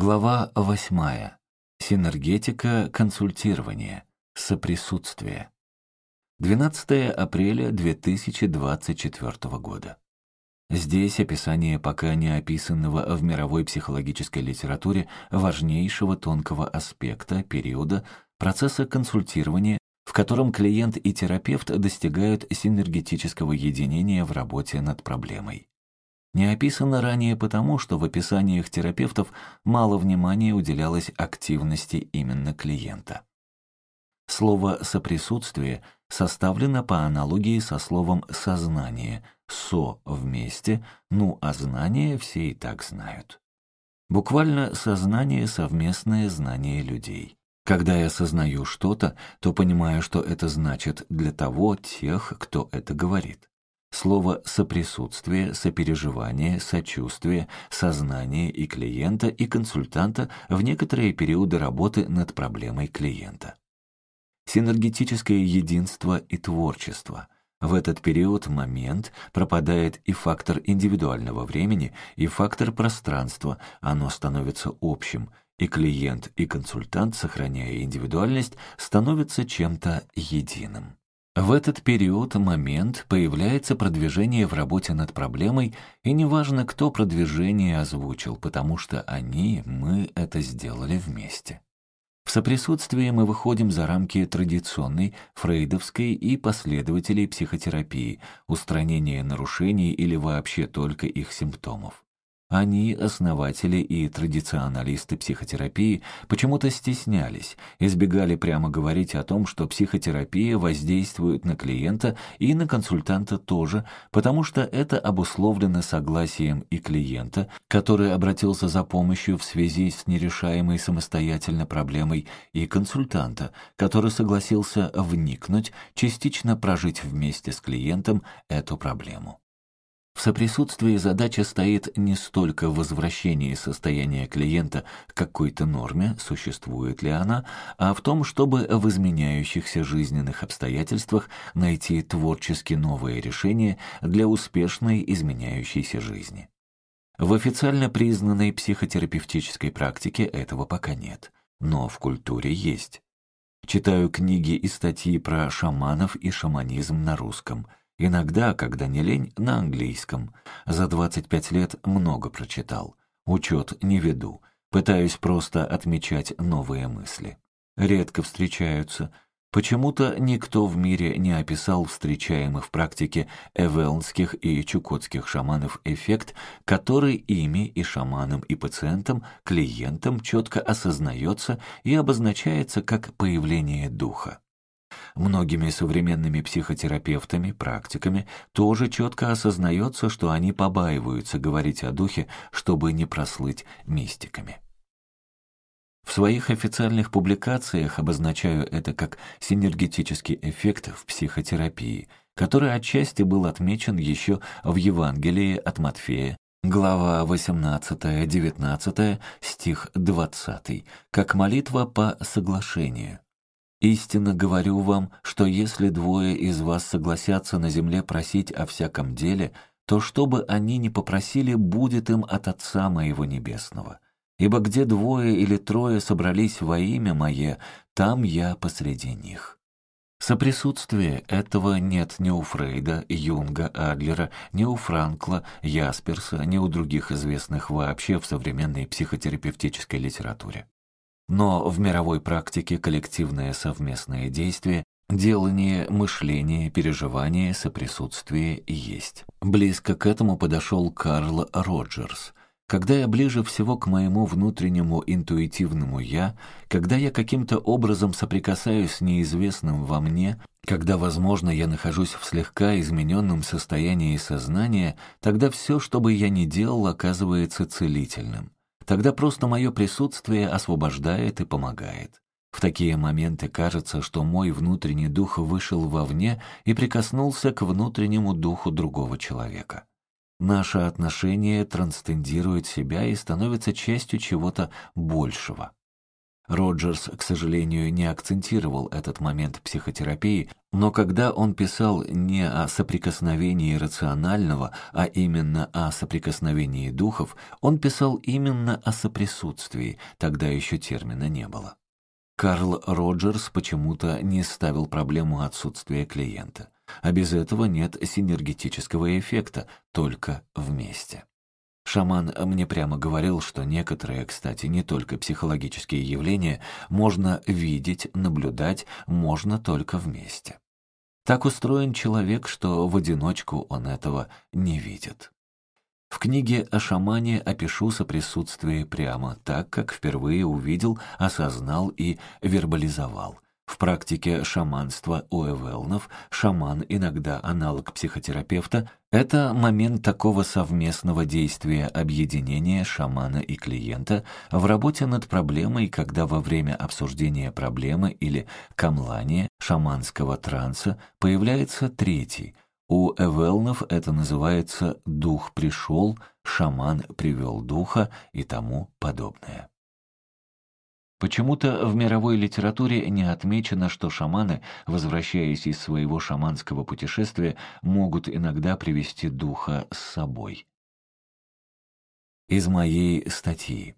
Глава 8. Синергетика консультирования. Соприсутствие. 12 апреля 2024 года. Здесь описание пока не описанного в мировой психологической литературе важнейшего тонкого аспекта периода процесса консультирования, в котором клиент и терапевт достигают синергетического единения в работе над проблемой. Не описано ранее потому, что в описаниях терапевтов мало внимания уделялось активности именно клиента. Слово «соприсутствие» составлено по аналогии со словом «сознание», «со» вместе, ну а знание все и так знают. Буквально сознание — совместное знание людей. Когда я осознаю что-то, то понимаю, что это значит для того, тех, кто это говорит. Слово «соприсутствие», «сопереживание», «сочувствие», «сознание» и клиента, и консультанта в некоторые периоды работы над проблемой клиента. Синергетическое единство и творчество. В этот период момент пропадает и фактор индивидуального времени, и фактор пространства, оно становится общим, и клиент, и консультант, сохраняя индивидуальность, становятся чем-то единым. В этот период, момент, появляется продвижение в работе над проблемой, и неважно, кто продвижение озвучил, потому что они, мы это сделали вместе. В соприсутствии мы выходим за рамки традиционной, фрейдовской и последователей психотерапии, устранения нарушений или вообще только их симптомов. Они, основатели и традиционалисты психотерапии, почему-то стеснялись, избегали прямо говорить о том, что психотерапия воздействует на клиента и на консультанта тоже, потому что это обусловлено согласием и клиента, который обратился за помощью в связи с нерешаемой самостоятельно проблемой, и консультанта, который согласился вникнуть, частично прожить вместе с клиентом эту проблему. В соприсутствии задача стоит не столько в возвращении состояния клиента к какой-то норме, существует ли она, а в том, чтобы в изменяющихся жизненных обстоятельствах найти творчески новые решения для успешной изменяющейся жизни. В официально признанной психотерапевтической практике этого пока нет, но в культуре есть. Читаю книги и статьи про шаманов и шаманизм на русском – Иногда, когда не лень, на английском. За 25 лет много прочитал. Учет не веду. Пытаюсь просто отмечать новые мысли. Редко встречаются. Почему-то никто в мире не описал встречаемый в практике эвелнских и чукотских шаманов эффект, который ими и шаманом, и пациентом, клиентом четко осознается и обозначается как появление духа. Многими современными психотерапевтами, практиками тоже четко осознается, что они побаиваются говорить о духе, чтобы не прослыть мистиками. В своих официальных публикациях обозначаю это как синергетический эффект в психотерапии, который отчасти был отмечен еще в Евангелии от Матфея, глава 18-19, стих 20, как молитва по соглашению. Истинно говорю вам, что если двое из вас согласятся на земле просить о всяком деле, то что бы они ни попросили, будет им от Отца Моего Небесного. Ибо где двое или трое собрались во имя Мое, там я посреди них». Соприсутствие этого нет ни у Фрейда, Юнга, Адлера, ни у Франкла, Ясперса, ни у других известных вообще в современной психотерапевтической литературе. Но в мировой практике коллективное совместное действие Делание, мышление, переживание, соприсутствие есть. Близко к этому подошел Карл Роджерс. Когда я ближе всего к моему внутреннему интуитивному «я», когда я каким-то образом соприкасаюсь с неизвестным во мне, когда, возможно, я нахожусь в слегка измененном состоянии сознания, тогда все, что бы я ни делал, оказывается целительным. Тогда просто мое присутствие освобождает и помогает. В такие моменты кажется, что мой внутренний дух вышел вовне и прикоснулся к внутреннему духу другого человека. Наше отношение трансцендирует себя и становится частью чего-то большего. Роджерс, к сожалению, не акцентировал этот момент психотерапии, но когда он писал не о соприкосновении рационального, а именно о соприкосновении духов, он писал именно о соприсутствии, тогда еще термина не было. Карл Роджерс почему-то не ставил проблему отсутствия клиента. А без этого нет синергетического эффекта, только вместе. Шаман мне прямо говорил, что некоторые, кстати, не только психологические явления, можно видеть, наблюдать, можно только вместе. Так устроен человек, что в одиночку он этого не видит. В книге о шамане опишу соприсутствие прямо, так как впервые увидел, осознал и вербализовал – в практике шаманства у эвелнов шаман, иногда аналог психотерапевта, это момент такого совместного действия объединения шамана и клиента в работе над проблемой, когда во время обсуждения проблемы или камлания шаманского транса появляется третий. У эвелнов это называется «дух пришел», «шаман привел духа» и тому подобное. Почему-то в мировой литературе не отмечено, что шаманы, возвращаясь из своего шаманского путешествия, могут иногда привести духа с собой. Из моей статьи.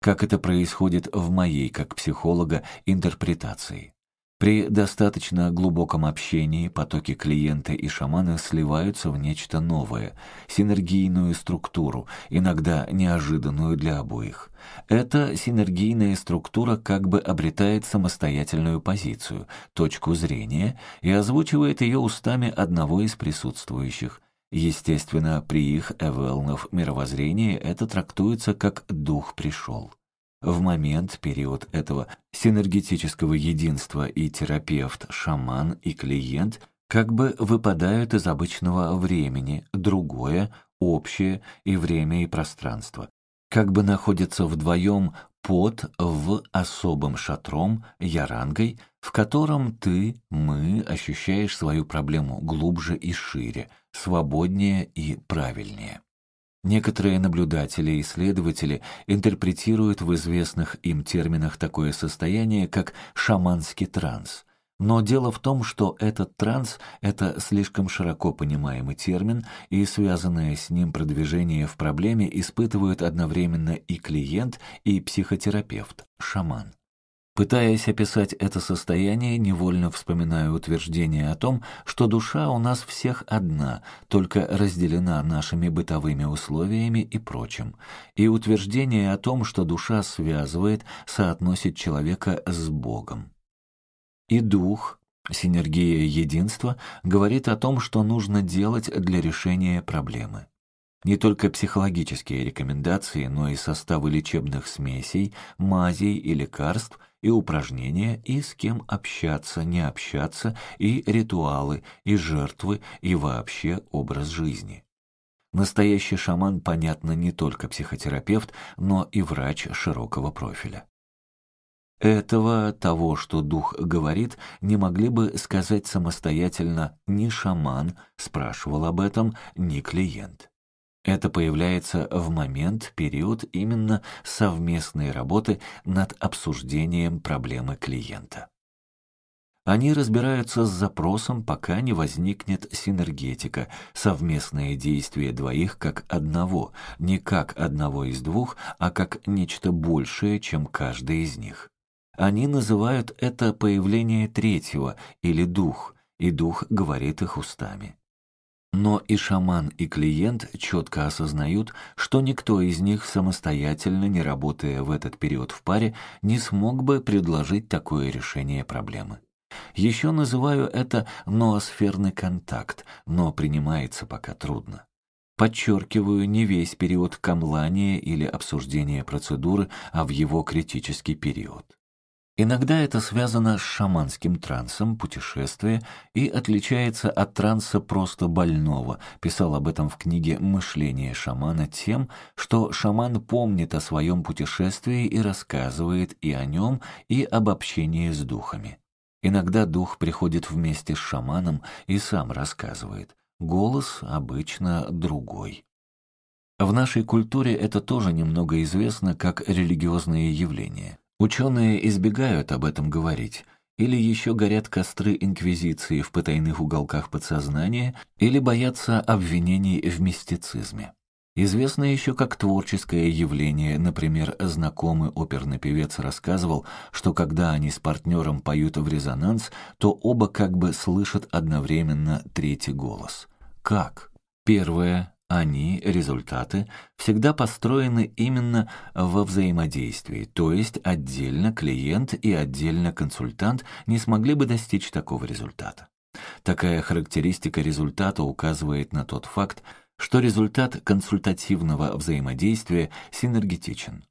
Как это происходит в моей, как психолога, интерпретации. При достаточно глубоком общении потоки клиента и шамана сливаются в нечто новое, синергийную структуру, иногда неожиданную для обоих. Эта синергийная структура как бы обретает самостоятельную позицию, точку зрения и озвучивает ее устами одного из присутствующих. Естественно, при их эвелнов мировоззрении это трактуется как «дух пришел». В момент, период этого синергетического единства и терапевт, шаман и клиент как бы выпадают из обычного времени, другое, общее и время и пространство, как бы находятся вдвоем под в особым шатром, ярангой, в котором ты, мы ощущаешь свою проблему глубже и шире, свободнее и правильнее. Некоторые наблюдатели и исследователи интерпретируют в известных им терминах такое состояние, как шаманский транс. Но дело в том, что этот транс — это слишком широко понимаемый термин, и связанное с ним продвижение в проблеме испытывают одновременно и клиент, и психотерапевт, шаман. Пытаясь описать это состояние, невольно вспоминаю утверждение о том, что душа у нас всех одна, только разделена нашими бытовыми условиями и прочим, и утверждение о том, что душа связывает, соотносит человека с Богом. И дух, синергия единства, говорит о том, что нужно делать для решения проблемы. Не только психологические рекомендации, но и составы лечебных смесей, мазей и лекарств и упражнения, и с кем общаться, не общаться, и ритуалы, и жертвы, и вообще образ жизни. Настоящий шаман, понятно, не только психотерапевт, но и врач широкого профиля. Этого, того, что дух говорит, не могли бы сказать самостоятельно ни шаман, спрашивал об этом, ни клиент. Это появляется в момент, период именно совместной работы над обсуждением проблемы клиента. Они разбираются с запросом, пока не возникнет синергетика, совместное действие двоих как одного, не как одного из двух, а как нечто большее, чем каждый из них. Они называют это появление третьего или дух, и дух говорит их устами. Но и шаман, и клиент четко осознают, что никто из них самостоятельно, не работая в этот период в паре, не смог бы предложить такое решение проблемы. Еще называю это ноосферный контакт, но принимается пока трудно. Подчеркиваю не весь период камлания или обсуждения процедуры, а в его критический период. Иногда это связано с шаманским трансом, путешествие, и отличается от транса просто больного. Писал об этом в книге «Мышление шамана» тем, что шаман помнит о своем путешествии и рассказывает и о нем, и об общении с духами. Иногда дух приходит вместе с шаманом и сам рассказывает. Голос обычно другой. В нашей культуре это тоже немного известно как религиозное явление. Ученые избегают об этом говорить, или еще горят костры инквизиции в потайных уголках подсознания, или боятся обвинений в мистицизме. Известно еще как творческое явление, например, знакомый оперный певец рассказывал, что когда они с партнером поют в резонанс, то оба как бы слышат одновременно третий голос. Как? Первое они, результаты, всегда построены именно во взаимодействии, то есть отдельно клиент и отдельно консультант не смогли бы достичь такого результата. Такая характеристика результата указывает на тот факт, что результат консультативного взаимодействия синергетичен.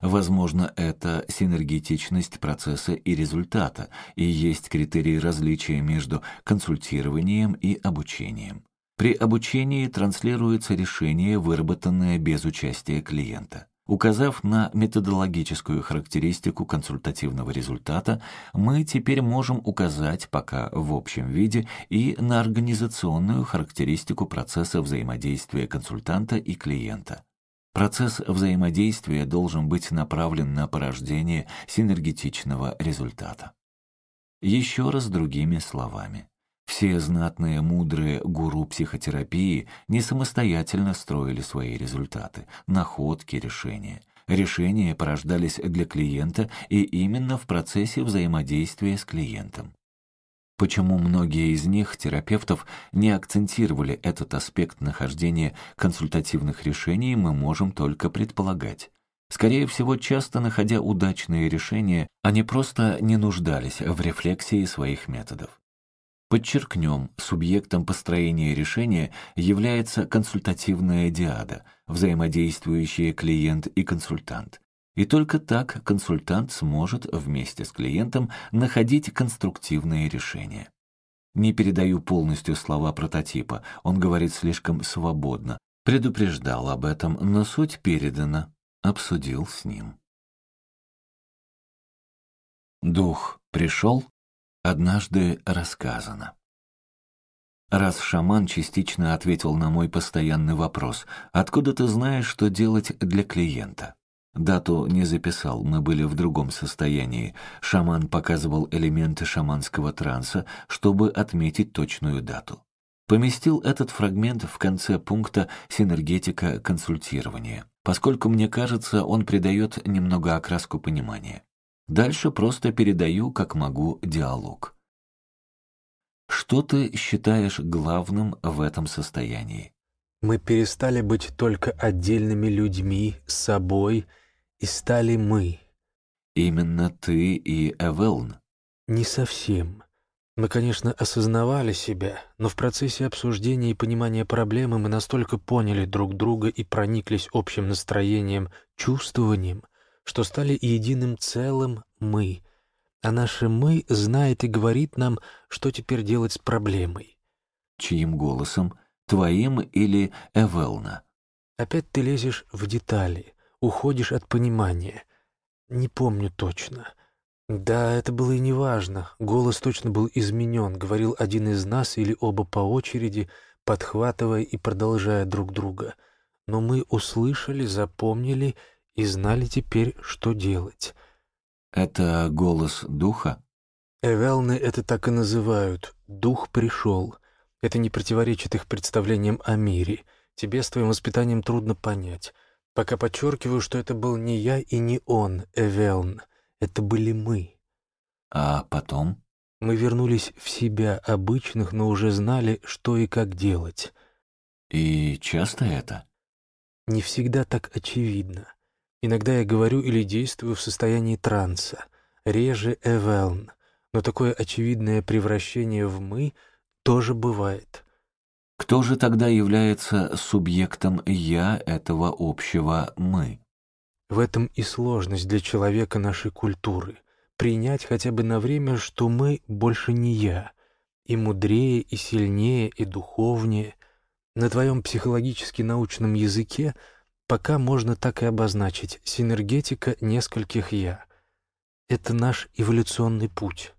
Возможно, это синергетичность процесса и результата и есть критерий различия между консультированием и обучением. При обучении транслируется решение, выработанное без участия клиента. Указав на методологическую характеристику консультативного результата, мы теперь можем указать, пока в общем виде, и на организационную характеристику процесса взаимодействия консультанта и клиента. Процесс взаимодействия должен быть направлен на порождение синергетичного результата. Еще раз другими словами. Все знатные, мудрые гуру психотерапии не самостоятельно строили свои результаты, находки, решения. Решения порождались для клиента и именно в процессе взаимодействия с клиентом. Почему многие из них, терапевтов, не акцентировали этот аспект нахождения консультативных решений, мы можем только предполагать. Скорее всего, часто находя удачные решения, они просто не нуждались в рефлексии своих методов. Подчеркнем, субъектом построения решения является консультативная диада, взаимодействующая клиент и консультант. И только так консультант сможет вместе с клиентом находить конструктивные решения. Не передаю полностью слова прототипа, он говорит слишком свободно. Предупреждал об этом, но суть передана. Обсудил с ним. Дух пришел, однажды рассказано. Раз шаман частично ответил на мой постоянный вопрос, «Откуда ты знаешь, что делать для клиента?» Дату не записал, мы были в другом состоянии. Шаман показывал элементы шаманского транса, чтобы отметить точную дату. Поместил этот фрагмент в конце пункта «Синергетика консультирования», поскольку, мне кажется, он придает немного окраску понимания. Дальше просто передаю, как могу, диалог. Что ты считаешь главным в этом состоянии? Мы перестали быть только отдельными людьми, собой, и стали мы. Именно ты и Эвелн? Не совсем. Мы, конечно, осознавали себя, но в процессе обсуждения и понимания проблемы мы настолько поняли друг друга и прониклись общим настроением, чувствованием, что стали единым целым «мы», а наше «мы» знает и говорит нам, что теперь делать с проблемой. Чьим голосом? Твоим или Эвелна? Опять ты лезешь в детали, уходишь от понимания. Не помню точно. Да, это было и не важно. Голос точно был изменен, говорил один из нас или оба по очереди, подхватывая и продолжая друг друга. Но мы услышали, запомнили и знали теперь, что делать. Это голос духа? Эвелны это так и называют. Дух пришел. Это не противоречит их представлениям о мире. Тебе с твоим воспитанием трудно понять. Пока подчеркиваю, что это был не я и не он, Эвелн. Это были мы. А потом? Мы вернулись в себя обычных, но уже знали, что и как делать. И часто это? Не всегда так очевидно. Иногда я говорю или действую в состоянии транса, реже эвелн, но такое очевидное превращение в «мы» тоже бывает. Кто же тогда является субъектом «я» этого общего «мы»? В этом и сложность для человека нашей культуры — принять хотя бы на время, что мы больше не «я», и мудрее, и сильнее, и духовнее. На твоем психологически научном языке — Пока можно так и обозначить синергетика нескольких «я». Это наш эволюционный путь.